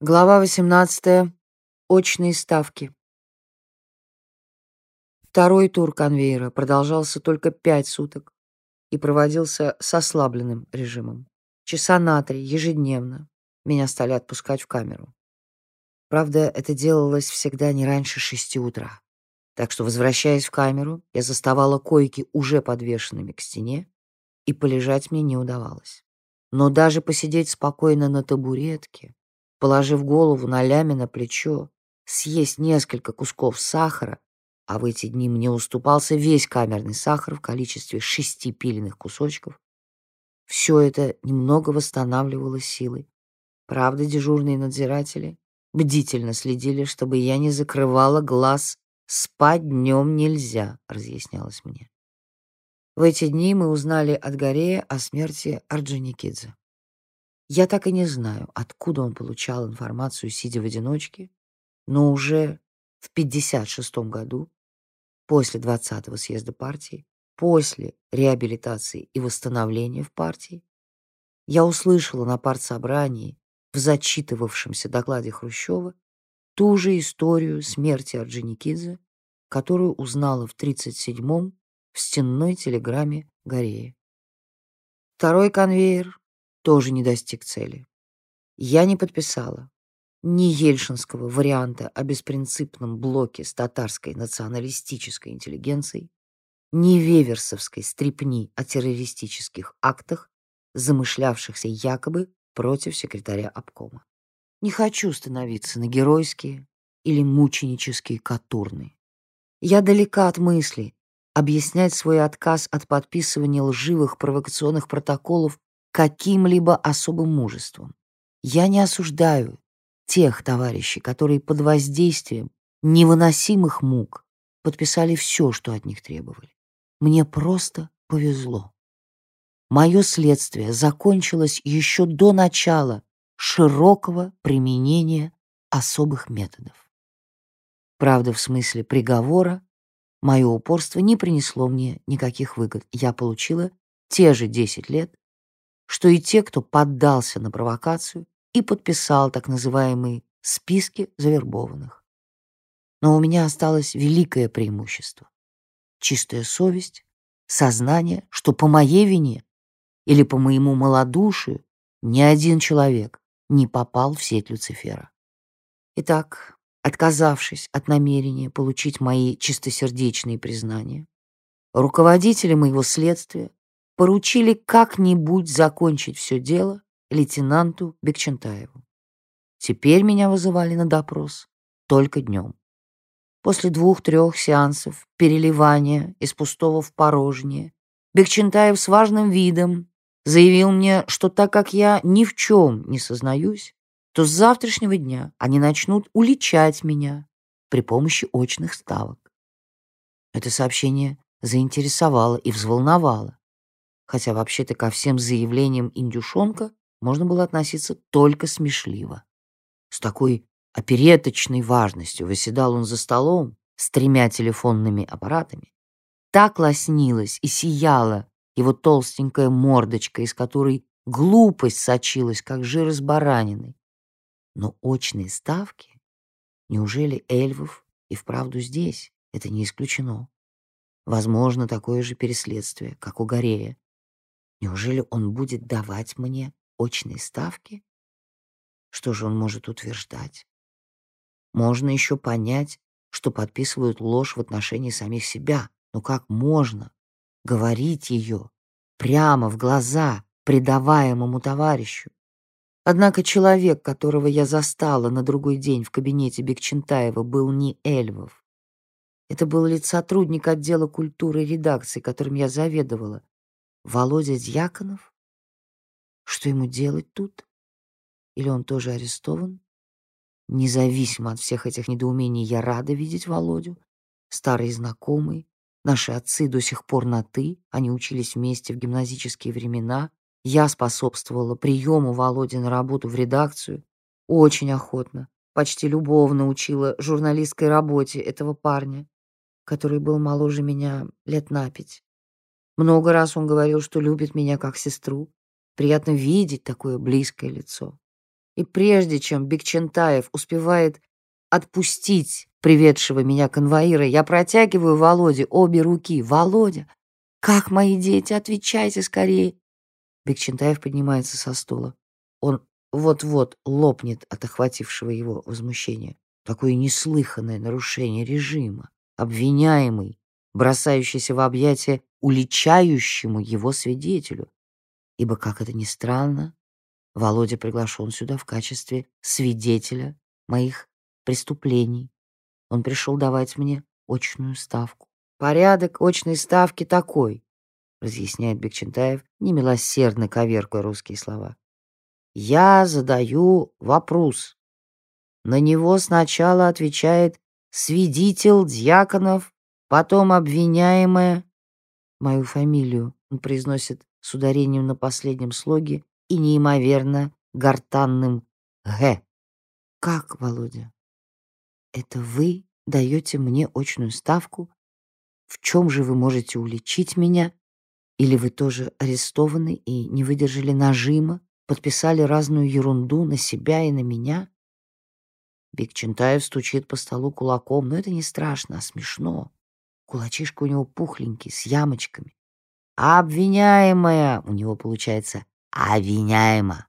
Глава 18. Очные ставки. Второй тур конвейера продолжался только пять суток и проводился с ослабленным режимом. Часа на три ежедневно меня стали отпускать в камеру. Правда, это делалось всегда не раньше шести утра. Так что, возвращаясь в камеру, я заставала койки уже подвешенными к стене, и полежать мне не удавалось. Но даже посидеть спокойно на табуретке положив голову на ляме на плечо, съесть несколько кусков сахара, а в эти дни мне уступался весь камерный сахар в количестве шести пиленных кусочков, все это немного восстанавливало силы. Правда, дежурные надзиратели бдительно следили, чтобы я не закрывала глаз. Спать днем нельзя, разъяснялось мне. В эти дни мы узнали от Горея о смерти Орджоникидзе. Я так и не знаю, откуда он получал информацию, сидя в одиночке, но уже в 56 году, после 20-го съезда партии, после реабилитации и восстановления в партии, я услышала на партсобрании в зачитывавшемся докладе Хрущева ту же историю смерти Орджоникидзе, которую узнала в 37-м в стенной телеграмме Горея. Второй конвейер тоже не достиг цели. Я не подписала ни ельшинского варианта о беспринципном блоке с татарской националистической интеллигенцией, ни веверсовской стрипни о террористических актах, замышлявшихся якобы против секретаря обкома. Не хочу становиться на геройские или мученические катурны. Я далека от мысли объяснять свой отказ от подписывания лживых провокационных протоколов каким-либо особым мужеством. Я не осуждаю тех товарищей, которые под воздействием невыносимых мук подписали все, что от них требовали. Мне просто повезло. Мое следствие закончилось еще до начала широкого применения особых методов. Правда, в смысле приговора, мое упорство не принесло мне никаких выгод. Я получила те же 10 лет, что и те, кто поддался на провокацию и подписал так называемые списки завербованных. Но у меня осталось великое преимущество — чистая совесть, сознание, что по моей вине или по моему малодушию ни один человек не попал в сеть Люцифера. Итак, отказавшись от намерения получить мои чистосердечные признания, руководители моего следствия поручили как-нибудь закончить все дело лейтенанту Бекчентаеву. Теперь меня вызывали на допрос только днем. После двух-трех сеансов переливания из пустого в порожнее Бекчентаев с важным видом заявил мне, что так как я ни в чем не сознаюсь, то с завтрашнего дня они начнут уличать меня при помощи очных ставок. Это сообщение заинтересовало и взволновало хотя вообще-то ко всем заявлениям индюшонка можно было относиться только смешливо. С такой опереточной важностью выседал он за столом с тремя телефонными аппаратами. Так лоснилась и сияла его толстенькая мордочка, из которой глупость сочилась, как жир из баранины. Но очные ставки? Неужели Эльвов и вправду здесь? Это не исключено. Возможно, такое же переследствие, как у Горея. Неужели он будет давать мне очные ставки? Что же он может утверждать? Можно еще понять, что подписывают ложь в отношении самих себя. Но как можно говорить ее прямо в глаза предаваемому товарищу? Однако человек, которого я застала на другой день в кабинете Бекчентаева, был не Эльвов. Это был лиц сотрудник отдела культуры и редакции, которым я заведовала, Володя Дьяконов? Что ему делать тут? Или он тоже арестован? Независимо от всех этих недоумений, я рада видеть Володю. Старый знакомый. Наши отцы до сих пор на «ты». Они учились вместе в гимназические времена. Я способствовала приему Володи на работу в редакцию. Очень охотно, почти любовно учила журналистской работе этого парня, который был моложе меня лет на пять. Много раз он говорил, что любит меня как сестру. Приятно видеть такое близкое лицо. И прежде чем Бекчентаев успевает отпустить приведшего меня конвоира, я протягиваю Володе обе руки. «Володя, как мои дети? Отвечайте скорее!» Бекчентаев поднимается со стула. Он вот-вот лопнет от охватившего его возмущения. Такое неслыханное нарушение режима. Обвиняемый, бросающийся в объятия уличающему его свидетелю. Ибо, как это ни странно, Володя приглашен сюда в качестве свидетеля моих преступлений. Он пришел давать мне очную ставку. Порядок очной ставки такой, разъясняет Бекчентаев, немилосердно коверкая русские слова. Я задаю вопрос. На него сначала отвечает свидетель Дьяконов, потом обвиняемая. Мою фамилию он произносит с ударением на последнем слоге и неимоверно гортанным «г». «Как, Володя? Это вы даете мне очную ставку? В чем же вы можете уличить меня? Или вы тоже арестованы и не выдержали нажима, подписали разную ерунду на себя и на меня?» Бекчентаев стучит по столу кулаком, но это не страшно, а смешно. Кулачишка у него пухленький, с ямочками. А обвиняемая у него получается обвиняема.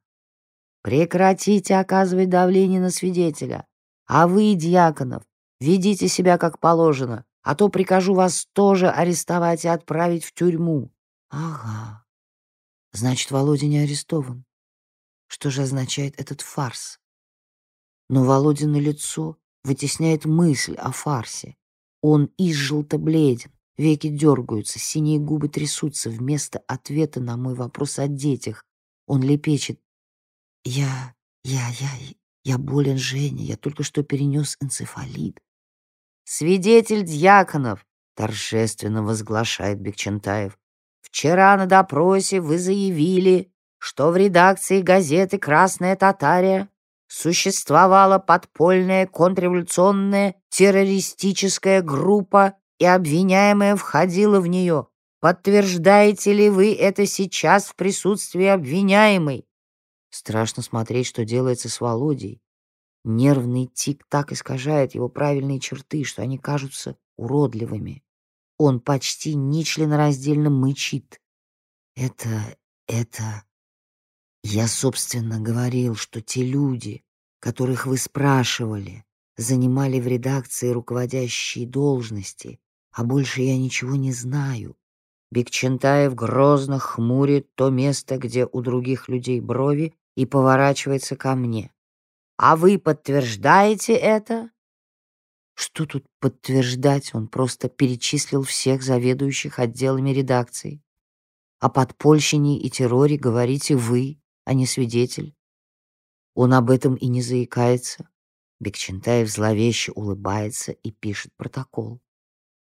Прекратите оказывать давление на свидетеля. А вы, Дьяконов, ведите себя как положено, а то прикажу вас тоже арестовать и отправить в тюрьму. Ага. Значит, Володя не арестован. Что же означает этот фарс? Но Володя на лицо вытесняет мысль о фарсе. Он изжелто бледен, веки дергаются, синие губы трясутся. Вместо ответа на мой вопрос о детях он лепечет. «Я, я, я, я болен, Женя, я только что перенес энцефалит». «Свидетель Дьяконов!» — торжественно возглашает Бекчентаев. «Вчера на допросе вы заявили, что в редакции газеты «Красная Татария» существовала подпольная контрреволюционная террористическая группа, и обвиняемая входила в нее. Подтверждаете ли вы это сейчас в присутствии обвиняемой? Страшно смотреть, что делается с Володей. Нервный тик так искажает его правильные черты, что они кажутся уродливыми. Он почти нечленораздельно мычит. Это... это... Я, собственно, говорил, что те люди, которых вы спрашивали, занимали в редакции руководящие должности, а больше я ничего не знаю. Бекчентаев грозно хмурит то место, где у других людей брови, и поворачивается ко мне. «А вы подтверждаете это?» Что тут подтверждать? Он просто перечислил всех заведующих отделами редакции. О подпольщине и терроре говорите вы, а не свидетель. Он об этом и не заикается. Бекчентаев зловеще улыбается и пишет протокол.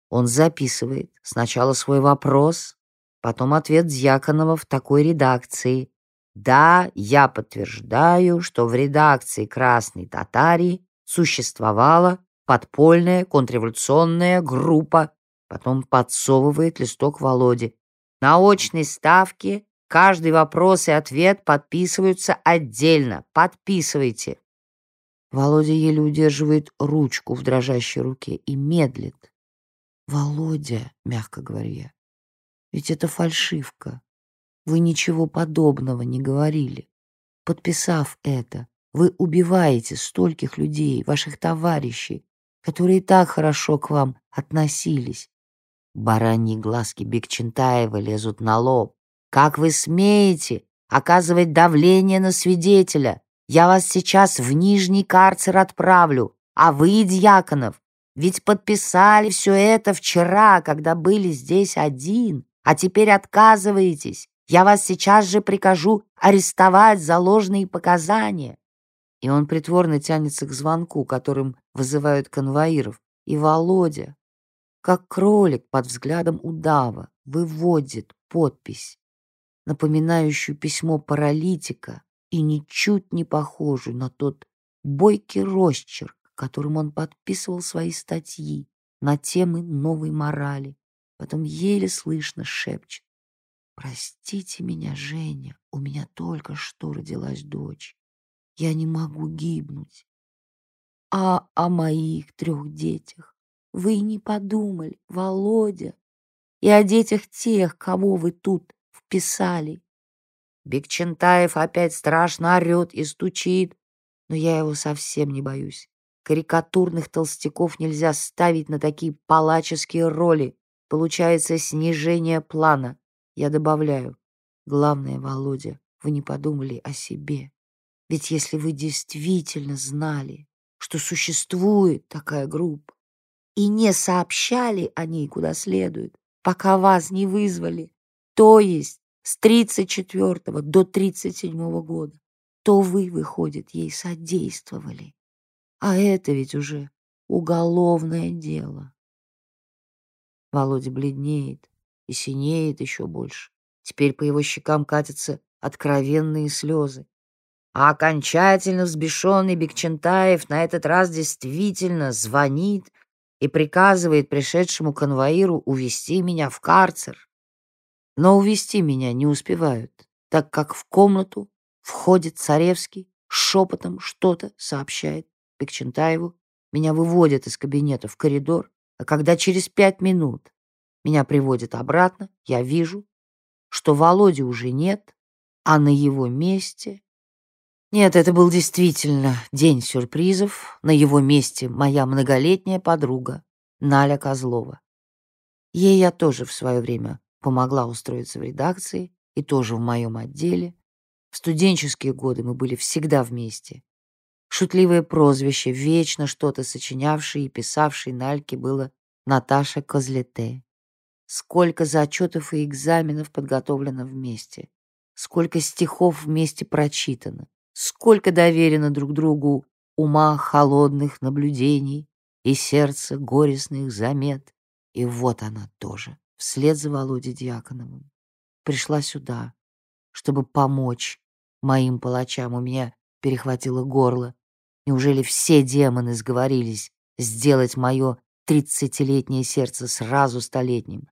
Он записывает сначала свой вопрос, потом ответ Дьяконова в такой редакции. «Да, я подтверждаю, что в редакции «Красной Татарии» существовала подпольная контрреволюционная группа». Потом подсовывает листок Володе. На очной ставке Каждый вопрос и ответ подписываются отдельно. Подписывайте. Володя еле удерживает ручку в дрожащей руке и медлит. «Володя», — мягко говорю я, — «ведь это фальшивка. Вы ничего подобного не говорили. Подписав это, вы убиваете стольких людей, ваших товарищей, которые так хорошо к вам относились. Бараньи глазки Бекчентаева лезут на лоб. Как вы смеете оказывать давление на свидетеля? Я вас сейчас в Нижний карцер отправлю, а вы, Дьяконов, ведь подписали все это вчера, когда были здесь один, а теперь отказываетесь. Я вас сейчас же прикажу арестовать за ложные показания». И он притворно тянется к звонку, которым вызывают конвоиров. И Володя, как кролик под взглядом удава, выводит подпись напоминающую письмо паралитика и ничуть не похожую на тот бойкий росчерк, которым он подписывал свои статьи на темы новой морали. Потом еле слышно шепчет. «Простите меня, Женя, у меня только что родилась дочь. Я не могу гибнуть. А о моих трех детях вы не подумали, Володя, и о детях тех, кого вы тут вписали. Бекчентаев опять страшно орет и стучит, но я его совсем не боюсь. Карикатурных толстяков нельзя ставить на такие палаческие роли. Получается снижение плана. Я добавляю. Главное, Володя, вы не подумали о себе. Ведь если вы действительно знали, что существует такая группа, и не сообщали о ней куда следует, пока вас не вызвали, то есть с 34 до 37 года, то вы, выходит, ей содействовали. А это ведь уже уголовное дело. Володя бледнеет и синеет еще больше. Теперь по его щекам катятся откровенные слезы. А окончательно взбешенный Бекчентаев на этот раз действительно звонит и приказывает пришедшему конвоиру увести меня в карцер. Но увести меня не успевают, так как в комнату входит Царевский, шепотом что-то сообщает Бекчентаеву. Меня выводят из кабинета в коридор, а когда через пять минут меня приводят обратно, я вижу, что Володи уже нет, а на его месте... Нет, это был действительно день сюрпризов. На его месте моя многолетняя подруга Наля Козлова. Ей я тоже в свое время помогла устроиться в редакции и тоже в моем отделе. В студенческие годы мы были всегда вместе. Шутливое прозвище, вечно что-то сочинявшей и писавшей Нальке было Наташа Козлете. Сколько зачетов и экзаменов подготовлено вместе. Сколько стихов вместе прочитано. Сколько доверено друг другу ума холодных наблюдений и сердца горестных замет. И вот она тоже, вслед за Володей Дьяконовым. Пришла сюда, чтобы помочь моим палачам. У меня перехватило горло. Неужели все демоны сговорились сделать мое тридцатилетнее сердце сразу столетним?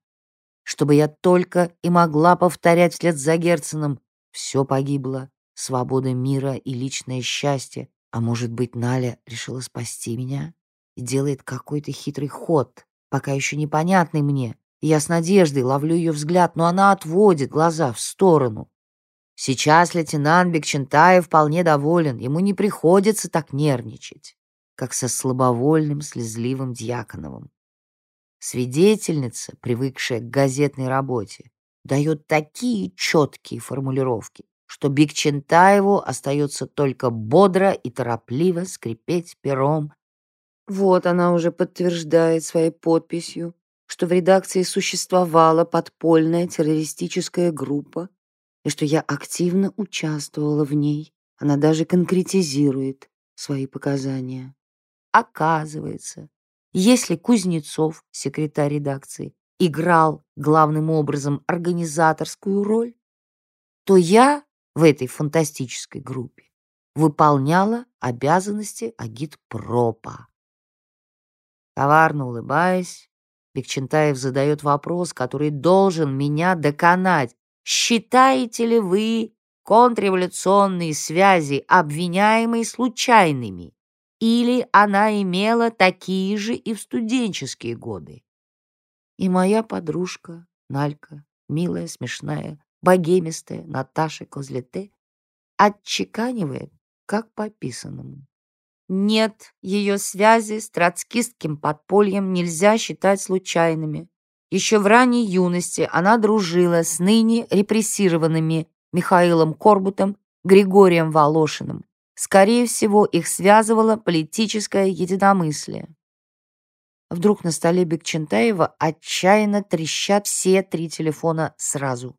чтобы я только и могла повторять вслед за Герценом «Все погибло, свобода мира и личное счастье». А может быть, Наля решила спасти меня и делает какой-то хитрый ход, пока еще непонятный мне. Я с надеждой ловлю ее взгляд, но она отводит глаза в сторону. Сейчас лейтенант Бекчентаев вполне доволен, ему не приходится так нервничать, как со слабовольным, слезливым Дьяконовым. Свидетельница, привыкшая к газетной работе, дает такие четкие формулировки, что Бикчентаеву остается только бодро и торопливо скрипеть пером. Вот она уже подтверждает своей подписью, что в редакции существовала подпольная террористическая группа и что я активно участвовала в ней. Она даже конкретизирует свои показания. Оказывается, если Кузнецов, секретарь редакции, играл главным образом организаторскую роль, то я в этой фантастической группе выполняла обязанности агитпропа. Коварно улыбаясь, Бекчентаев задает вопрос, который должен меня доконать. Считаете ли вы контрреволюционные связи обвиняемой случайными? или она имела такие же и в студенческие годы. И моя подружка, Налька, милая, смешная, богемистая Наташа Козлете, отчеканивает, как по писанному. Нет, ее связи с троцкистским подпольем нельзя считать случайными. Еще в ранней юности она дружила с ныне репрессированными Михаилом Корбутом, Григорием Волошиным, Скорее всего, их связывало политическое единомыслие. Вдруг на столе Бекчентаева отчаянно трещат все три телефона сразу.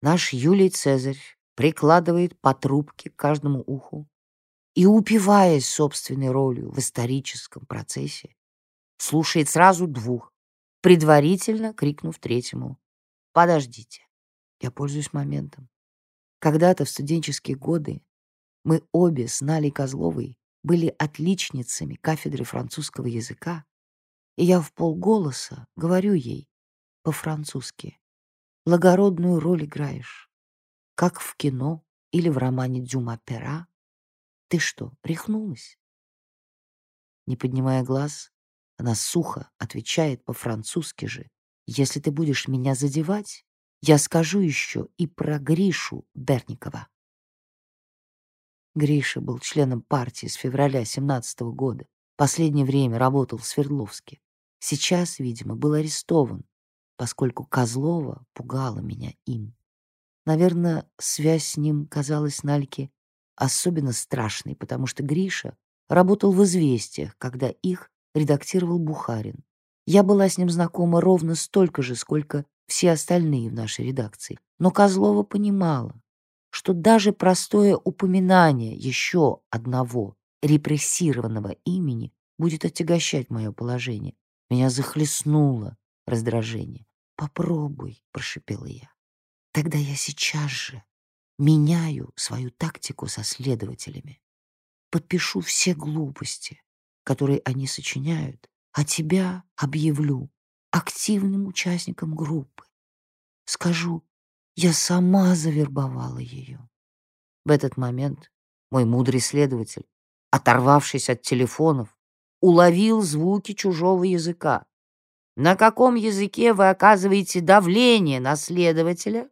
Наш Юлий Цезарь прикладывает по трубке к каждому уху и, упиваясь собственной ролью в историческом процессе, слушает сразу двух, предварительно крикнув третьему «Подождите, я пользуюсь моментом». Когда-то в студенческие годы мы обе с Налей Козловой были отличницами кафедры французского языка, и я в полголоса говорю ей по-французски «Благородную роль играешь, как в кино или в романе Дюма Пера, Ты что, рехнулась? Не поднимая глаз, она сухо отвечает по-французски же. Если ты будешь меня задевать, я скажу еще и про Гришу Берникова. Гриша был членом партии с февраля 17 -го года. Последнее время работал в Свердловске. Сейчас, видимо, был арестован, поскольку Козлова пугала меня им. Наверное, связь с ним казалась Нальке особенно страшной, потому что Гриша работал в «Известиях», когда их редактировал Бухарин. Я была с ним знакома ровно столько же, сколько все остальные в нашей редакции. Но Козлова понимала, что даже простое упоминание еще одного репрессированного имени будет отягощать мое положение. Меня захлестнуло раздражение. «Попробуй», — прошипела я. «Тогда я сейчас же меняю свою тактику со следователями. Подпишу все глупости, которые они сочиняют, а тебя объявлю активным участником группы. Скажу, я сама завербовала ее. В этот момент мой мудрый следователь, оторвавшись от телефонов, уловил звуки чужого языка. На каком языке вы оказываете давление на следователя?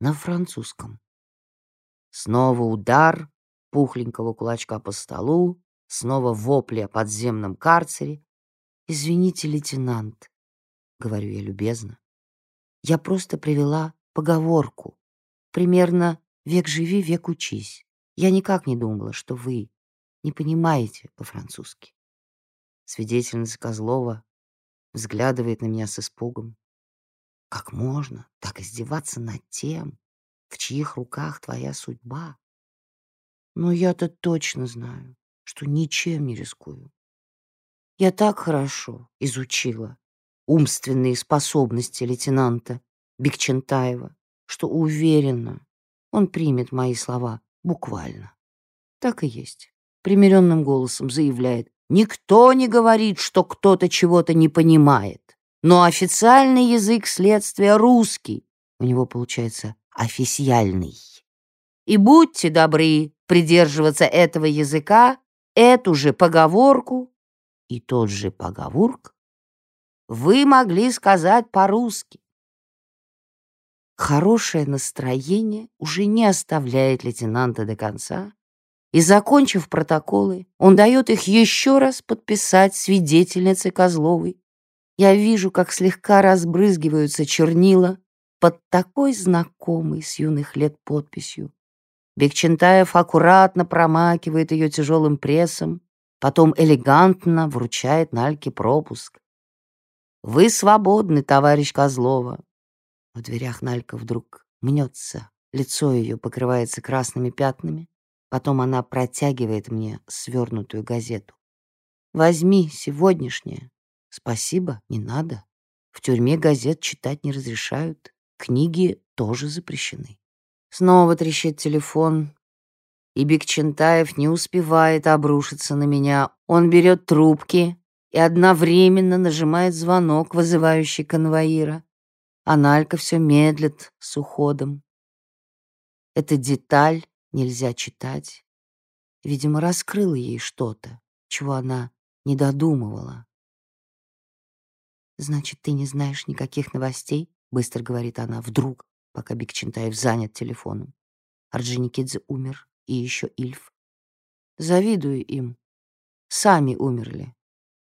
На французском. Снова удар пухленького кулачка по столу, снова вопли о подземном карцере. «Извините, лейтенант», — говорю я любезно, — «я просто привела поговорку. Примерно «век живи, век учись». Я никак не думала, что вы не понимаете по-французски. Свидетельница Козлова взглядывает на меня с испугом. Как можно так издеваться над тем, в чьих руках твоя судьба? Но я-то точно знаю, что ничем не рискую. Я так хорошо изучила умственные способности лейтенанта Бекчентаева, что уверена, он примет мои слова буквально. Так и есть. Примиренным голосом заявляет, никто не говорит, что кто-то чего-то не понимает. Но официальный язык следствия русский. У него получается официальный. И будьте добры придерживаться этого языка, эту же поговорку и тот же поговорк вы могли сказать по-русски. Хорошее настроение уже не оставляет лейтенанта до конца, и, закончив протоколы, он дает их еще раз подписать свидетельнице Козловой. Я вижу, как слегка разбрызгиваются чернила под такой знакомой с юных лет подписью. Бекчентаев аккуратно промакивает ее тяжелым прессом, потом элегантно вручает Нальке пропуск. «Вы свободны, товарищ Козлова. В дверях Налька вдруг мнется, лицо ее покрывается красными пятнами, потом она протягивает мне свернутую газету. «Возьми сегодняшнее. Спасибо, не надо. В тюрьме газет читать не разрешают, книги тоже запрещены». Снова трещит телефон, и Бекчентаев не успевает обрушиться на меня. Он берет трубки и одновременно нажимает звонок, вызывающий конвоира а все медлит с уходом. Эта деталь нельзя читать. Видимо, раскрыла ей что-то, чего она не додумывала. «Значит, ты не знаешь никаких новостей?» — быстро говорит она вдруг, пока Бекчентаев занят телефоном. Орджоникидзе умер, и еще Ильф. Завидую им. Сами умерли.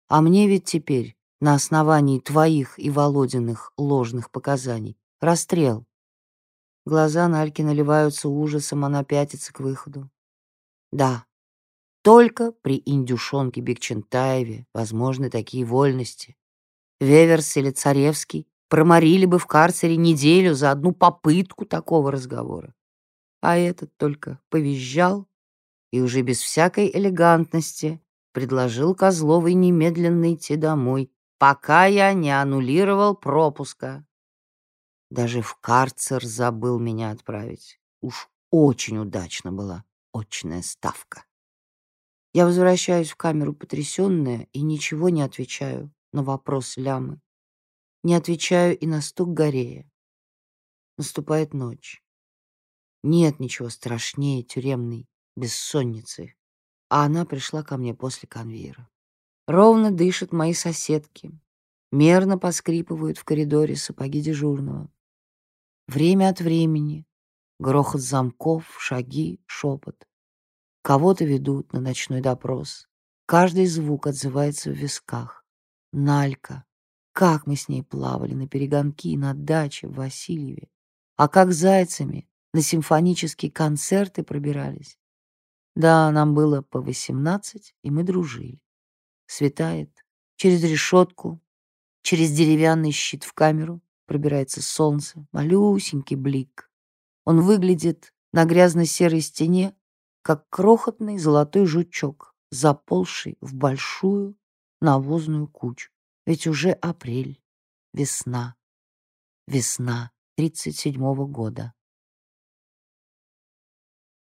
А мне ведь теперь на основании твоих и Володиных ложных показаний. Расстрел. Глаза Нальки наливаются ужасом, она пятится к выходу. Да, только при индюшонке Бекчентаеве возможны такие вольности. Веверс или Царевский проморили бы в карцере неделю за одну попытку такого разговора. А этот только повизжал и уже без всякой элегантности предложил Козловой немедленно идти домой, пока я не аннулировал пропуска. Даже в карцер забыл меня отправить. Уж очень удачно была очная ставка. Я возвращаюсь в камеру потрясённая и ничего не отвечаю на вопрос Лямы. Не отвечаю и на стук Горея. Наступает ночь. Нет ничего страшнее тюремной бессонницы. а она пришла ко мне после конвейера. Ровно дышат мои соседки, мерно поскрипывают в коридоре сапоги дежурного. Время от времени грохот замков, шаги, шепот. Кого-то ведут на ночной допрос. Каждый звук отзывается в висках. Налька. Как мы с ней плавали на перегонки на даче в Васильеве. А как зайцами на симфонические концерты пробирались. Да, нам было по восемнадцать, и мы дружили. Светает. Через решетку, через деревянный щит в камеру пробирается солнце, малюсенький блик. Он выглядит на грязно-серой стене, как крохотный золотой жучок, заползший в большую навозную кучу. Ведь уже апрель, весна, весна тридцать седьмого года.